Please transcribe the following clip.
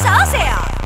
想要谁啊